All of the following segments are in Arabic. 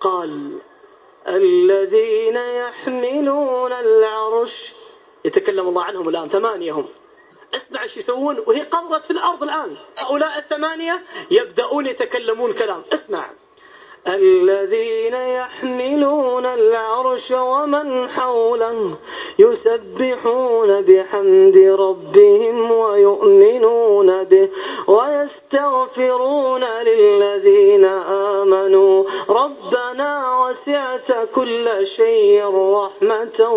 قال الذين يحملون العرش يتكلم الله عنهم الآن ثمانية هم اسمع إيش يسوون؟ وهي قرت في الأرض الآن. هؤلاء الثمانية يبدأون يتكلمون كلام. اسمع. الذين يحملون العرش ومن حوله يسبحون بحمد ربهم ويؤمنون به ويستغفرون للذين آمنوا. ربنا وسعت كل شيء رحمة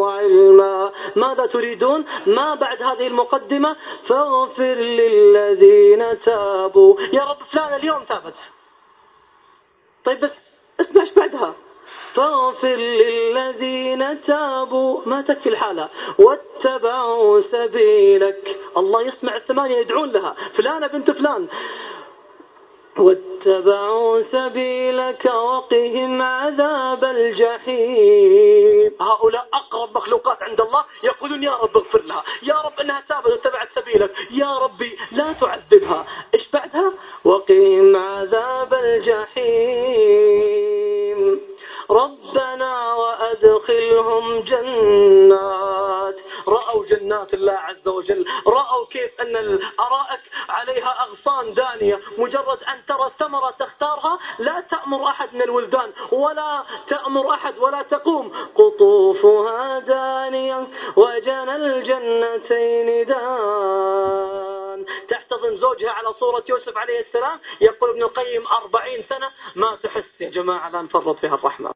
وعلما. ماذا تريدون؟ ما بعد هذه المقدمة؟ فاغفر للذين تابوا. يا رب فلان اليوم تابت. طيب بس اسمع إيش بعدها. فاغفر للذين تابوا. ما تكفي الحالة. واتبعوا سبيلك. الله يسمع الثمانية يدعون لها. فلانة بنت فلان. واتبعوا سبيلك وقهم عذاب الجحيم. هؤلاء أقرب مخلوقات عند الله يقولون يا رب اغفر لها يا رب إنها تابت واتبعت سبيلك يا ربي لا تعذبها. إيش بعدها؟ وقهم عذاب الجحيم. ربنا وأدخلهم جنات رأوا جنات الله عز وجل رأوا كيف أن الأرائك عليها أغصان دانية مجرد أن ترى ثمرة تختارها لا تأمر أحد من الولدان ولا تأمر أحد ولا تقوم. قطوفها دانية وجنى الجنتين دان. تحتضن زوجها على صورة يوسف عليه السلام يقول ابن القيم أربعين سنة ما تحس يا جماعة لا نفرط فيها الرحمة.